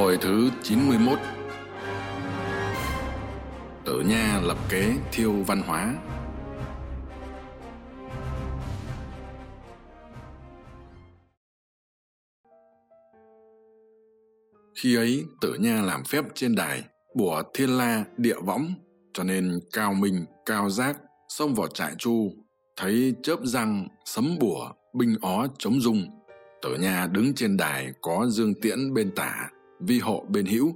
Hồi thứ 91 Tử Nha lập kế thiêu văn hóa. Khi ấy, Tử Nha làm phép trên đài, bùa thiên la địa võng, cho nên cao minh, cao giác, xông vào trại chu, thấy chớp răng, sấm bùa, binh ó chống dung tử nha đứng trên đài có dương tiễn bên tả vi hộ bên hữu.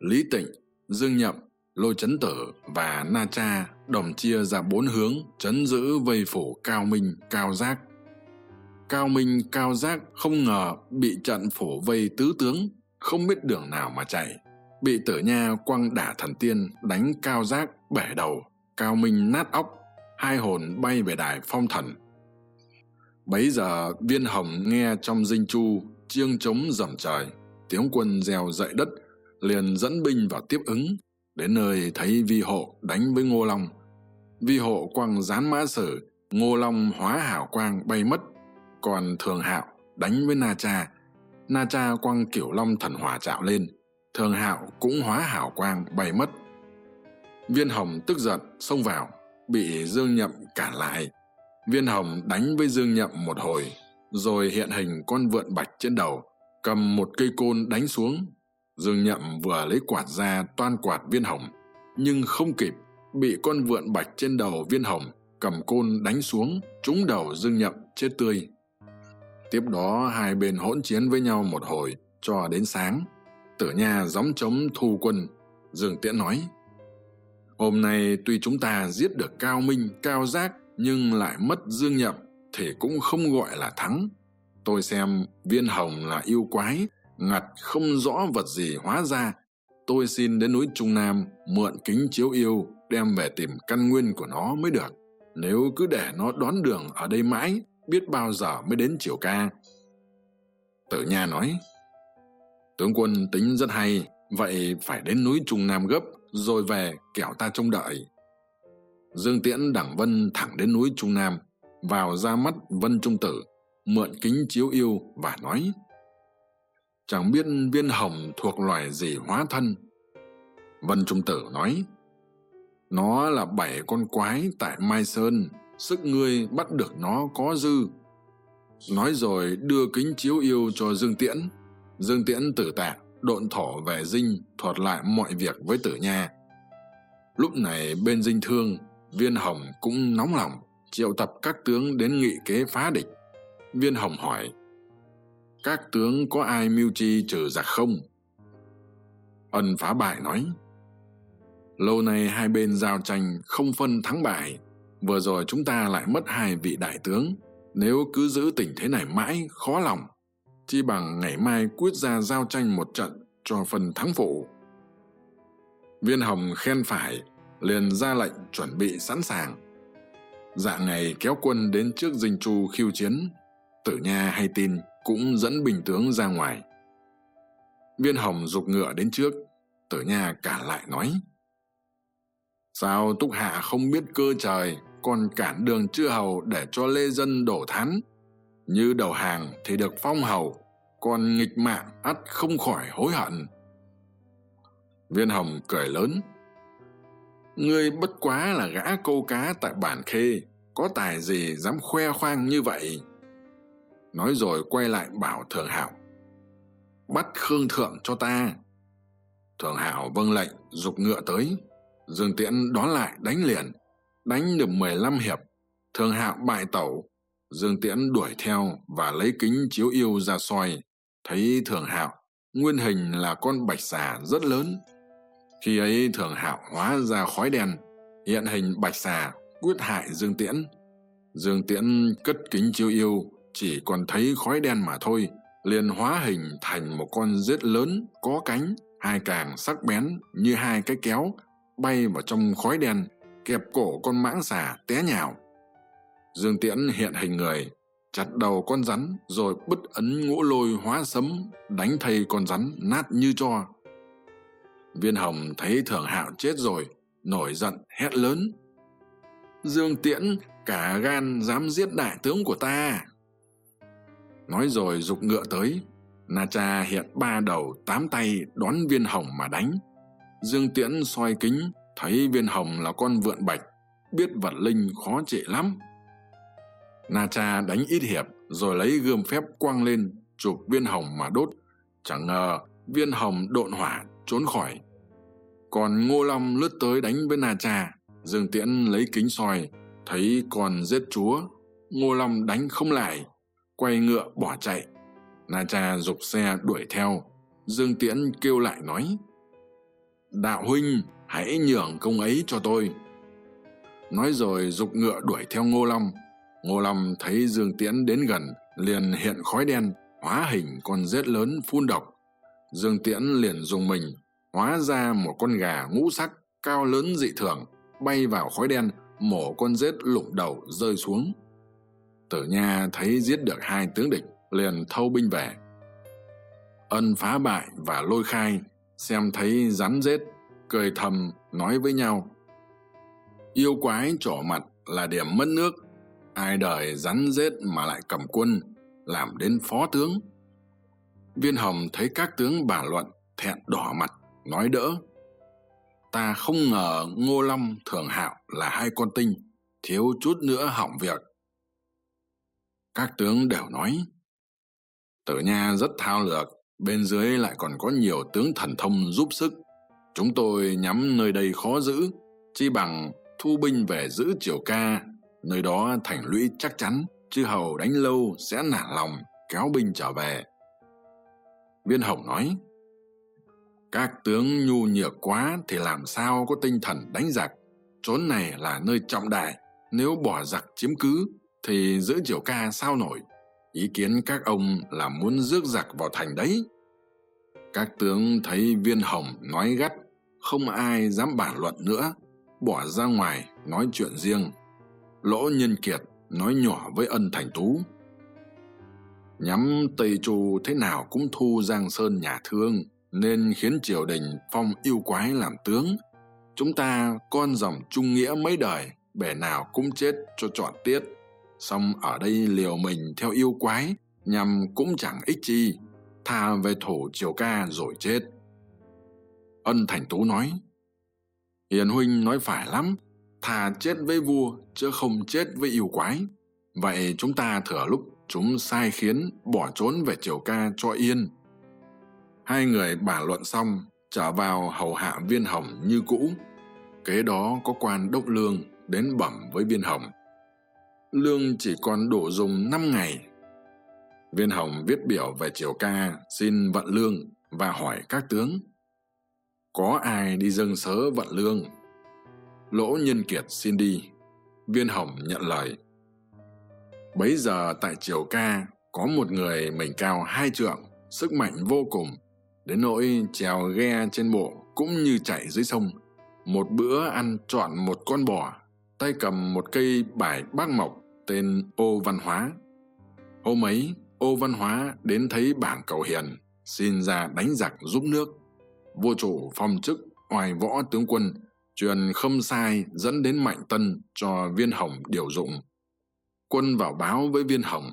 Lý tịnh, dương nhậm lôi chấn tử và na cha đồng chia ra bốn hướng chấn giữ vây phủ cao minh, cao giác. Cao minh, cao giác không ngờ bị trận phủ vây tứ tướng, không biết đường nào mà chạy. Bị tử nha quăng đả thần tiên đánh cao giác bể đầu, cao minh nát óc, hai hồn bay về đài phong thần. Bấy giờ viên hồng nghe trong dinh chu, chiêng trống dầm trời tiếng quân reo dậy đất, liền dẫn binh vào tiếp ứng, đến nơi thấy vi hộ đánh với ngô long. Vi hộ quăng gián mã sử, ngô long hóa hảo quang bay mất, còn thường hạo đánh với na cha. Na cha quăng kiểu long thần hỏa trạo lên, thường hạo cũng hóa hảo quang bay mất. Viên hồng tức giận xông vào, bị dương nhậm cản lại. Viên hồng đánh với dương nhậm một hồi, rồi hiện hình con vượn bạch trên đầu cầm một cây côn đánh xuống. Dương nhậm vừa lấy quạt ra toan quạt viên hồng, nhưng không kịp, bị con vượn bạch trên đầu viên hồng cầm côn đánh xuống, trúng đầu dương nhậm chết tươi. Tiếp đó hai bên hỗn chiến với nhau một hồi cho đến sáng. Tử nha gióng trống thu quân. Dương tiễn nói, hôm nay tuy chúng ta giết được cao minh, cao giác, nhưng lại mất dương nhậm thì cũng không gọi là thắng tôi xem viên hồng là yêu quái, ngặt không rõ vật gì hóa ra. Tôi xin đến núi trung nam mượn kính chiếu yêu, đem về tìm căn nguyên của nó mới được. Nếu cứ để nó đón đường ở đây mãi, biết bao giờ mới đến triều ca. Tử nha nói, tướng quân tính rất hay, vậy phải đến núi trung nam gấp, rồi về kẻo ta trông đợi. Dương tiễn đảng vân thẳng đến núi trung nam, vào ra mắt vân trung tử mượn kính chiếu yêu và nói, chẳng biết viên hồng thuộc loài gì hóa thân? Vân trung tử nói, nó là bảy con quái tại mai sơn, sức ngươi bắt được nó có dư. Nói rồi đưa kính chiếu yêu cho dương tiễn. Dương tiễn tử tạ độn thổ về dinh, thuật lại mọi việc với tử nha. Lúc này bên dinh thương, viên hồng cũng nóng lòng, triệu tập các tướng đến nghị kế phá địch viên hồng hỏi, các tướng có ai mưu chi trừ giặc không? Ân phá bại nói, lâu nay hai bên giao tranh không phân thắng bại, vừa rồi chúng ta lại mất hai vị đại tướng. Nếu cứ giữ tình thế này mãi, khó lòng. Chi bằng ngày mai quyết ra giao tranh một trận cho phần thắng phụ. Viên hồng khen phải, liền ra lệnh chuẩn bị sẵn sàng. Dạ ngày kéo quân đến trước dinh chu khiêu chiến tử nha hay tin cũng dẫn bình tướng ra ngoài. Viên hồng g ngựa đến trước tử nha cản lại nói, sao túc hạ không biết cơ trời, còn cản đường chư hầu để cho lê dân đổ thán? Như đầu hàng thì được phong hầu, còn nghịch mạng ắt không khỏi hối hận. Viên hồng cười lớn, ngươi bất quá là gã câu cá tại bản khê, có tài gì dám khoe khoang như vậy? Nói rồi quay lại bảo thường hạo bắt khương thượng cho ta. Thường hạo vâng lệnh g ngựa tới. Dương tiễn đón lại, đánh liền, đánh được mười lăm hiệp. Thường hạo bại tẩu. Dương tiễn đuổi theo và lấy kính chiếu yêu ra soi. Thấy thường hạo nguyên hình là con bạch xà rất lớn. Khi ấy thường hạo hóa ra khói đen, hiện hình bạch xà quyết hại dương tiễn. Dương tiễn cất kính chiếu yêu chỉ còn thấy khói đen mà thôi, liền hóa hình thành một con rết lớn, có cánh, hai càng sắc bén như hai cái kéo, bay vào trong khói đen, kẹp cổ con mãng xà té nhào. Dương tiễn hiện hình người, chặt đầu con rắn rồi bứt ấn ngũ lôi hóa sấm, đánh thây con rắn nát như cho. Viên hồng thấy thường hạo chết rồi, nổi giận, hét lớn. Dương tiễn, cả gan dám giết đại tướng của ta! Nói rồi g ụ c ngựa tới. Na cha hiện ba đầu, tám tay đón viên hồng mà đánh. Dương tiễn soi kính, thấy viên hồng là con vượn bạch, biết vật linh khó trị lắm. Na cha đánh ít hiệp, rồi lấy gươm phép quăng lên, chụp viên hồng mà đốt. Chẳng ngờ, viên hồng độn hỏa, trốn khỏi. Còn ngô long lướt tới đánh với na cha dương tiễn lấy kính soi, thấy còn giết chúa. Ngô long đánh không lại quay ngựa bỏ chạy. Na cha g xe đuổi theo. Dương tiễn kêu lại nói, đạo huynh, hãy nhường công ấy cho tôi. Nói rồi g ngựa đuổi theo ngô long. Ngô long thấy dương tiễn đến gần, liền hiện khói đen, hóa hình con rết lớn phun độc. Dương tiễn liền dùng mình, hóa ra một con gà ngũ sắc cao lớn dị thường, bay vào khói đen, mổ con rết lụng đầu rơi xuống tử nha thấy giết được hai tướng địch, liền thâu binh về. Ân phá bại và lôi khai, xem thấy rắn rết, cười thầm, nói với nhau. Yêu quái trổ mặt là điểm mất nước, ai đời rắn rết mà lại cầm quân, làm đến phó tướng. Viên hồng thấy các tướng bàn luận thẹn đỏ mặt, nói đỡ. Ta không ngờ ngô long thường hạo là hai con tinh, thiếu chút nữa hỏng việc các tướng đều nói, tử nha rất thao lược, bên dưới lại còn có nhiều tướng thần thông giúp sức. Chúng tôi nhắm nơi đây khó giữ, chi bằng thu binh về giữ triều ca. Nơi đó thành lũy chắc chắn chứ hầu đánh lâu sẽ nản lòng, kéo binh trở về. Viên hồng nói, các tướng nhu nhược quá thì làm sao có tinh thần đánh giặc. Chốn này là nơi trọng đại, nếu bỏ giặc chiếm cứ thì giữ triều ca sao nổi? Ý kiến các ông là muốn rước giặc vào thành đấy. Các tướng thấy viên hồng nói gắt, không ai dám bàn luận nữa, bỏ ra ngoài nói chuyện riêng. Lỗ nhân kiệt nói nhỏ với ân thành tú. Nhắm tây chu thế nào cũng thu giang sơn nhà thương, nên khiến triều đình phong yêu quái làm tướng. Chúng ta con dòng trung nghĩa mấy đời bể nào cũng chết cho trọn tiết song ở đây liều mình theo yêu quái, nhằm cũng chẳng ích chi. Thà về thủ triều ca rồi chết. Ân thành tú nói. Hiền huynh nói phải lắm thà chết với vua chứ không chết với yêu quái. Vậy chúng ta thừa lúc chúng sai khiến bỏ trốn về triều ca cho yên. Hai người bàn luận xong, trở vào hầu hạ viên hồng như cũ. Kế đó có quan đốc lương đến bẩm với viên hồng lương chỉ còn đủ dùng năm ngày. Viên hồng viết biểu về triều ca, xin vận lương và hỏi các tướng, có ai đi dâng sớ vận lương? Lỗ nhân kiệt xin đi. Viên hồng nhận lời. Bấy giờ tại triều ca có một người mình cao hai trượng, sức mạnh vô cùng, đến nỗi trèo ghe trên bộ cũng như chạy dưới sông. Một bữa ăn trọn một con bò, tay cầm một cây bài bác mộc tên ô văn hóa. Hôm ấy, ô văn hóa đến thấy bảng cầu hiền, xin ra đánh giặc giúp nước. Vua chủ phong chức oai võ tướng quân, truyền không sai dẫn đến mạnh tân cho viên hồng điều dụng. Quân vào báo với viên hồng.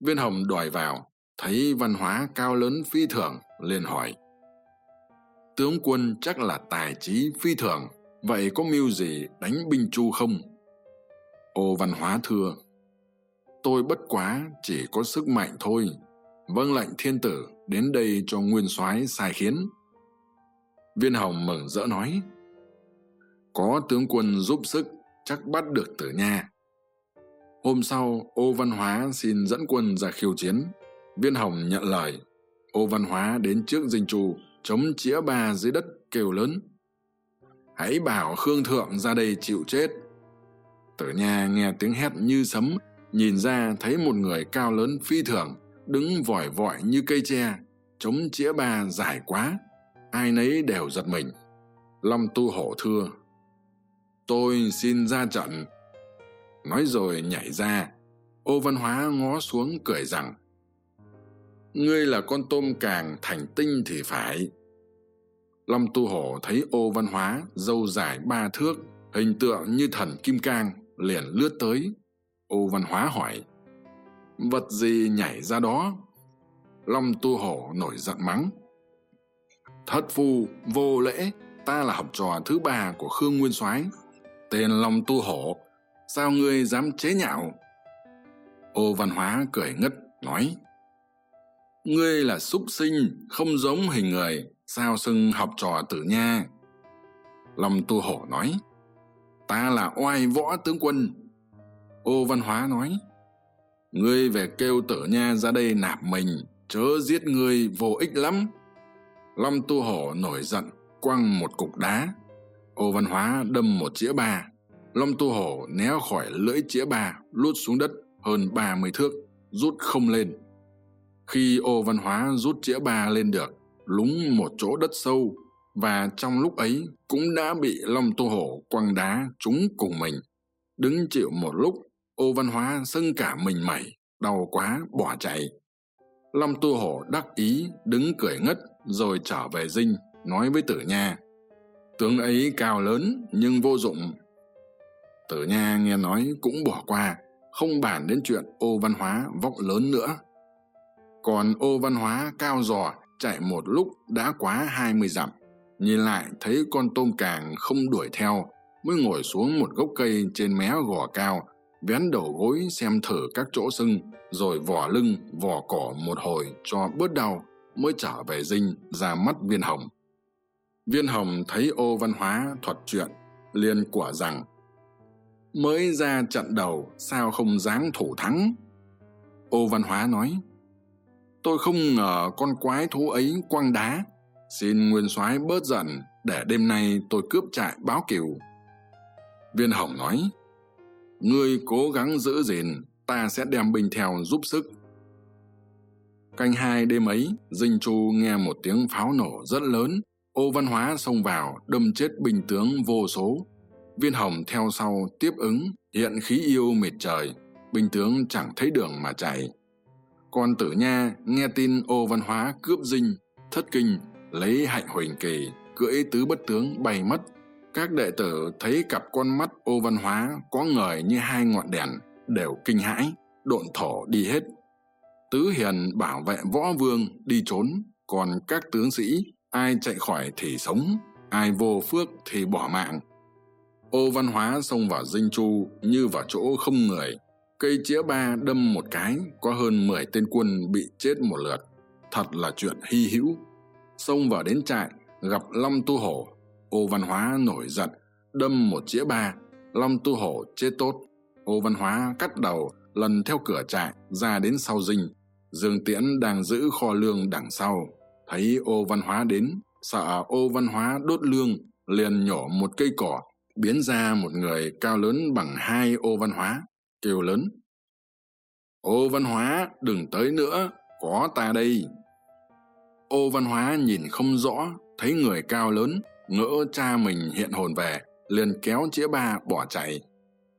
Viên hồng đòi vào, thấy văn hóa cao lớn phi thường, liền hỏi. Tướng quân chắc là tài trí phi thường, vậy có mưu gì đánh binh chu không? Ô văn hóa thưa tôi bất quá chỉ có sức mạnh thôi. Vâng lệnh thiên tử, đến đây cho nguyên soái sai khiến. Viên hồng mừng rỡ nói, có tướng quân giúp sức, chắc bắt được tử nha. Hôm sau, ô văn hóa xin dẫn quân ra khiêu chiến. Viên hồng nhận lời. Ô văn hóa đến trước dinh trù chống chĩa ba dưới đất, kêu lớn, hãy bảo khương thượng ra đây chịu chết. Tử nha nghe tiếng hét như sấm nhìn ra thấy một người cao lớn phi thường, đứng vòi vọi như cây tre, chống chĩa ba dài quá. Ai nấy đều giật mình. Long tu hổ thưa, tôi xin ra trận. Nói rồi nhảy ra. Ô văn hóa ngó xuống cười rằng, ngươi là con tôm càng thành tinh thì phải. Long tu hổ thấy ô văn hóa dâu dài ba thước, hình tượng như thần kim cang, liền lướt tới ô văn hóa hỏi. Vật gì nhảy ra đó? Long tu hổ nổi giận mắng. Thất phu, vô lễ, ta là học trò thứ ba của khương nguyên soái. Tên long tu hổ, sao ngươi dám chế nhạo? Ô văn hóa cười ngất, nói. Ngươi là súc sinh, không giống hình người, sao xưng học trò tử nha? Long tu hổ nói. Ta là oai võ tướng quân ô văn hóa nói, ngươi về kêu tử nha ra đây nạp mình, chớ giết ngươi vô ích lắm. Long tu hổ nổi giận, quăng một cục đá. Ô văn hóa đâm một chĩa ba. Long tu hổ né khỏi lưỡi chĩa ba, lút xuống đất hơn ba mươi thước, rút không lên. Khi ô văn hóa rút chĩa ba lên được, lúng một chỗ đất sâu, và trong lúc ấy cũng đã bị long tu hổ quăng đá trúng cùng mình. Đứng chịu một lúc ô văn hóa sưng cả mình mẩy, đau quá, bỏ chạy. Long tu hổ đắc ý, đứng cười ngất, rồi trở về dinh, nói với tử nha. Tướng ấy cao lớn, nhưng vô dụng. Tử nha nghe nói cũng bỏ qua, không bàn đến chuyện ô văn hóa vóc lớn nữa. Còn ô văn hóa cao giò, chạy một lúc đã quá hai mươi dặm. Nhìn lại, thấy con tôm càng không đuổi theo, mới ngồi xuống một gốc cây trên mé gò cao vén đầu gối xem thử các chỗ sưng, rồi vò lưng, vò cỏ một hồi cho bớt đau mới trở về dinh ra mắt viên hồng. Viên hồng thấy ô văn hóa thuật chuyện, liền quả rằng, mới ra trận đầu, sao không dáng thủ thắng? Ô văn hóa nói, tôi không ngờ con quái thú ấy quăng đá. Xin nguyên soái bớt giận, để đêm nay tôi cướp trại báo cừu viên hồng nói ngươi cố gắng giữ gìn, ta sẽ đem binh theo giúp sức. Canh hai đêm ấy, dinh chu nghe một tiếng pháo nổ rất lớn. Ô văn hóa xông vào, đâm chết binh tướng vô số. Viên hồng theo sau tiếp ứng, hiện khí yêu mệt trời. Binh tướng chẳng thấy đường mà chạy. Còn tử nha nghe tin ô văn hóa cướp dinh, thất kinh, lấy hạnh huỳnh kỳ, cưỡi tứ bất tướng bay mất các đệ tử thấy cặp con mắt ô văn hóa có ngời như hai ngọn đèn đều kinh hãi, độn thổ đi hết. Tứ hiền bảo vệ võ vương đi trốn, còn các tướng sĩ, ai chạy khỏi thì sống, ai vô phước thì bỏ mạng. Ô văn hóa xông vào dinh chu như vào chỗ không người, cây chĩa ba đâm một cái có hơn mười tên quân bị chết một lượt. Thật là chuyện hy hữu. Xông vào đến trại, gặp long tu hổ ô văn hóa nổi giận, đâm một chĩa ba, long tu hổ chết tốt. Ô văn hóa cắt đầu, lần theo cửa trại, ra đến sau dinh. Dương tiễn đang giữ kho lương đằng sau. Thấy ô văn hóa đến, sợ ô văn hóa đốt lương, liền nhổ một cây cỏ, biến ra một người cao lớn bằng hai ô văn hóa, kêu lớn. Ô văn hóa, đừng tới nữa, có ta đây. Ô văn hóa nhìn không rõ, thấy người cao lớn ngỡ cha mình hiện hồn về, liền kéo chĩa ba bỏ chạy.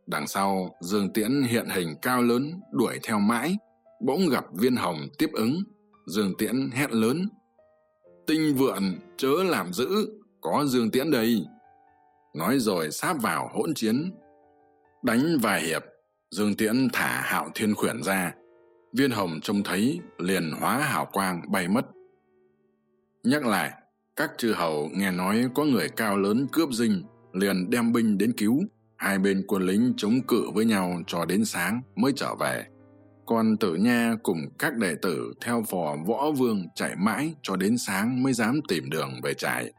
Đằng sau, dương tiễn hiện hình cao lớn, đuổi theo mãi. Bỗng gặp viên hồng tiếp ứng. Dương tiễn hét lớn. Tinh vượn, chớ làm dữ, có dương tiễn đây. Nói rồi sáp vào hỗn chiến. Đánh vài hiệp, dương tiễn thả hạo thiên khuyển ra. Viên hồng trông thấy, liền hóa hào quang bay mất. Nhắc lại các chư hầu nghe nói có người cao lớn cướp dinh, liền đem binh đến cứu. Hai bên quân lính chống cự với nhau cho đến sáng mới trở về. Còn tử nha cùng các đệ tử theo phò võ vương chạy mãi cho đến sáng mới dám tìm đường về trại.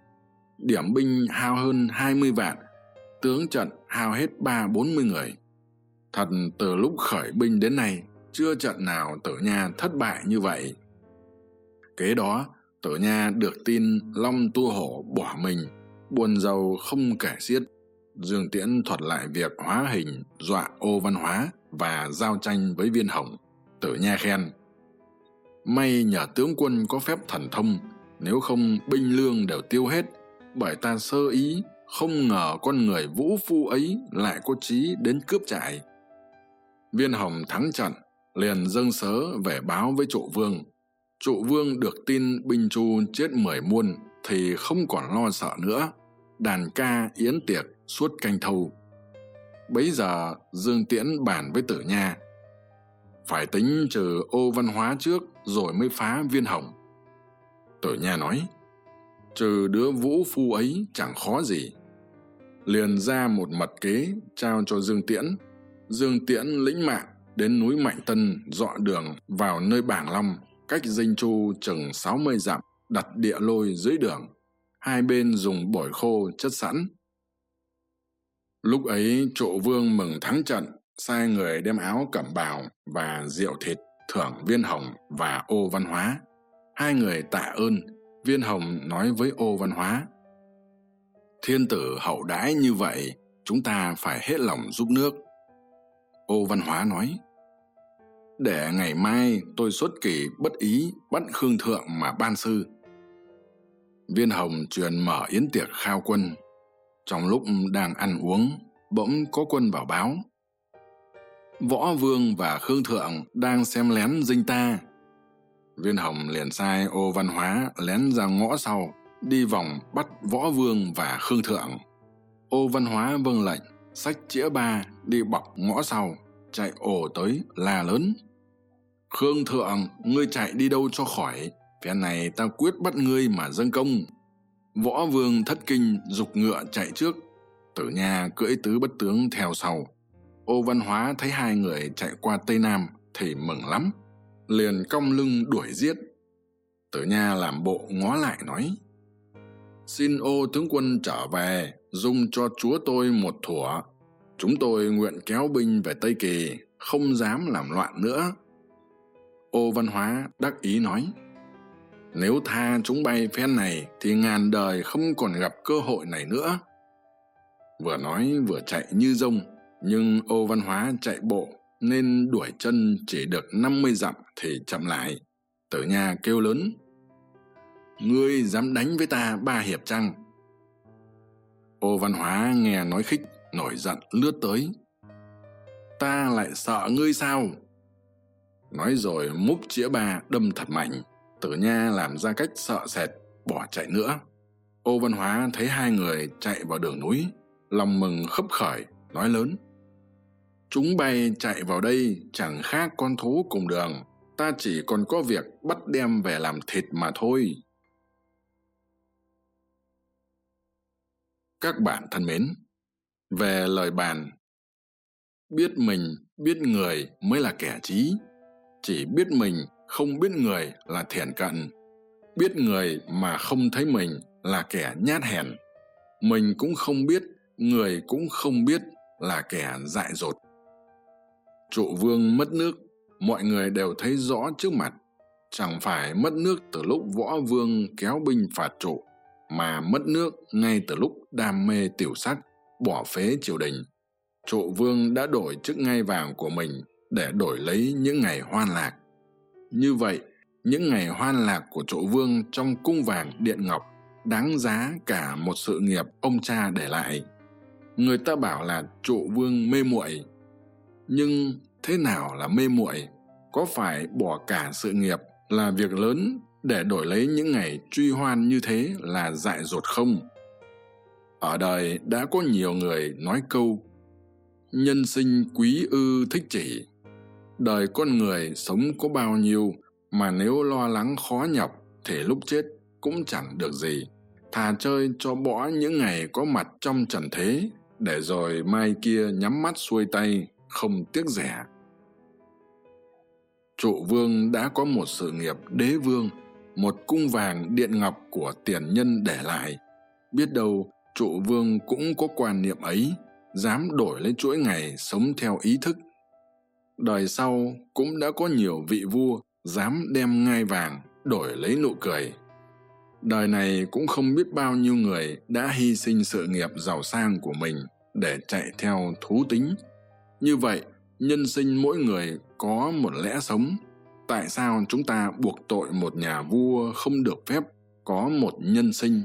Điểm binh hao hơn hai mươi vạn, tướng trận hao hết ba bốn mươi người. Thật từ lúc khởi binh đến nay, chưa trận nào tử nha thất bại như vậy. Kế đó tử nha được tin long tu hổ bỏ mình, buồn giàu không kể xiết. Dương tiễn thuật lại việc hóa hình, dọa ô văn hóa và giao tranh với viên hồng. Tử nha khen, may nhờ tướng quân có phép thần thông, nếu không binh lương đều tiêu hết, bởi ta sơ ý không ngờ con người vũ phu ấy lại có trí đến cướp trại. Viên hồng thắng trận, liền dâng sớ về báo với trụ vương trụ vương được tin binh chu chết mười muôn thì không còn lo sợ nữa. Đàn ca yến tiệc suốt canh thâu. Bấy giờ dương tiễn bàn với tử nha. Phải tính trừ ô văn hóa trước rồi mới phá viên hồng. Tử nha nói, trừ đứa vũ phu ấy chẳng khó gì. Liền ra một mật kế trao cho dương tiễn. Dương tiễn lĩnh mạng đến núi mạnh tân dọ đường vào nơi bảng long cách dinh chu chừng sáu mươi dặm, đặt địa lôi dưới đường. Hai bên dùng bổi khô chất sẵn. Lúc ấy, trụ vương mừng thắng trận, sai người đem áo cẩm bào và rượu thịt thưởng viên hồng và ô văn hóa. Hai người tạ ơn, viên hồng nói với ô văn hóa. Thiên tử hậu đãi như vậy, chúng ta phải hết lòng giúp nước. Ô văn hóa nói để ngày mai tôi xuất kỳ bất ý bắt khương thượng mà ban sư. Viên hồng truyền mở yến tiệc khao quân. Trong lúc đang ăn uống, bỗng có quân vào báo. Võ vương và khương thượng đang xem lén dinh ta. Viên hồng liền sai ô văn hóa lén ra ngõ sau, đi vòng bắt võ vương và khương thượng. Ô văn hóa vâng lệnh sách chĩa ba đi bọc ngõ sau chạy ồ tới la lớn. Khương thượng ngươi chạy đi đâu cho khỏi? Phen này ta quyết bắt ngươi mà dâng công. Võ vương thất kinh giục ngựa chạy trước. Tử nha cưỡi tứ bất tướng theo sau. Ô văn hóa thấy hai người chạy qua tây nam thì mừng lắm. Liền cong lưng đuổi giết. Tử nha làm bộ ngó lại nói, xin ô tướng quân trở về dùng cho chúa tôi một thủa chúng tôi nguyện kéo binh về tây kỳ, không dám làm loạn nữa. Ô văn hóa đắc ý nói, nếu tha chúng bay phen này thì ngàn đời không còn gặp cơ hội này nữa. Vừa nói vừa chạy như rông, nhưng ô văn hóa chạy bộ nên đuổi chân chỉ được năm mươi dặm thì chậm lại. Tử nha kêu lớn, ngươi dám đánh với ta, ba hiệp chăng? Ô văn hóa nghe nói khích nổi giận lướt tới. Ta lại sợ ngươi sao? Nói rồi múc chĩa ba đâm thật mạnh, tử nha làm ra cách sợ sệt, bỏ chạy nữa. Ô văn hóa thấy hai người chạy vào đường núi, lòng mừng khấp khởi, nói lớn. Chúng bay chạy vào đây chẳng khác con thú cùng đường, ta chỉ còn có việc bắt đem về làm thịt mà thôi. Các bạn thân mến về lời bàn. Biết mình, biết người mới là kẻ trí. Chỉ biết mình, không biết người là thiển cận. Biết người mà không thấy mình là kẻ nhát hèn. Mình cũng không biết, người cũng không biết là kẻ dại dột. Trụ vương mất nước, mọi người đều thấy rõ trước mặt. Chẳng phải mất nước từ lúc võ vương kéo binh phạt trụ, mà mất nước ngay từ lúc đam mê tiểu sắc bỏ phế triều đình. Trụ vương đã đổi chức ngai vàng của mình để đổi lấy những ngày hoan lạc. Như vậy, những ngày hoan lạc của trụ vương trong cung vàng điện ngọc đáng giá cả một sự nghiệp ông cha để lại. Người ta bảo là trụ vương mê muội. Nhưng thế nào là mê muội? Có phải bỏ cả sự nghiệp là việc lớn để đổi lấy những ngày truy hoan như thế là dại dột không? Ở đời đã có nhiều người nói câu, nhân sinh quý ư thích chỉ, đời con người sống có bao nhiêu mà nếu lo lắng khó nhọc thì lúc chết cũng chẳng được gì. Thà chơi cho bỏ những ngày có mặt trong trần thế để rồi mai kia nhắm mắt xuôi tay, không tiếc rẻ. Trụ vương đã có một sự nghiệp đế vương, một cung vàng điện ngọc của tiền nhân để lại. Biết đâu trụ vương cũng có quan niệm ấy, dám đổi lấy chuỗi ngày sống theo ý thức. Đời sau cũng đã có nhiều vị vua dám đem ngai vàng đổi lấy nụ cười. Đời này cũng không biết bao nhiêu người đã hy sinh sự nghiệp giàu sang của mình để chạy theo thú tính. Như vậy, nhân sinh mỗi người có một lẽ sống. Tại sao chúng ta buộc tội một nhà vua không được phép có một nhân sinh?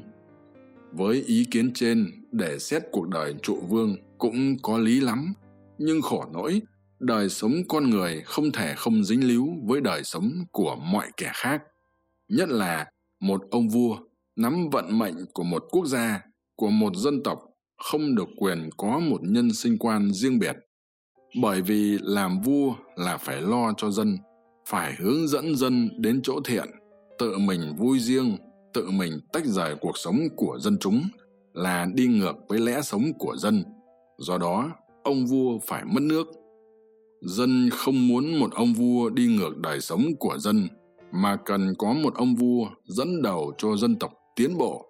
Với ý kiến trên, để xét cuộc đời trụ vương cũng có lý lắm. Nhưng khổ nỗi, đời sống con người không thể không dính líu với đời sống của mọi kẻ khác. Nhất là một ông vua nắm vận mệnh của một quốc gia, của một dân tộc không được quyền có một nhân sinh quan riêng biệt. Bởi vì làm vua là phải lo cho dân, phải hướng dẫn dân đến chỗ thiện, tự mình vui riêng tự mình tách rời cuộc sống của dân chúng là đi ngược với lẽ sống của dân. Do đó, ông vua phải mất nước. Dân không muốn một ông vua đi ngược đời sống của dân, mà cần có một ông vua dẫn đầu cho dân tộc tiến bộ.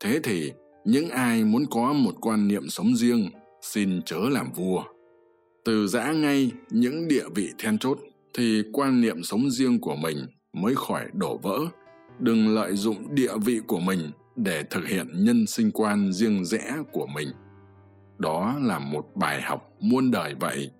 Thế thì, những ai muốn có một quan niệm sống riêng xin chớ làm vua. Từ giã ngay những địa vị then chốt thì quan niệm sống riêng của mình mới khỏi đổ vỡ đừng lợi dụng địa vị của mình để thực hiện nhân sinh quan riêng rẽ của mình. Đó là một bài học muôn đời vậy.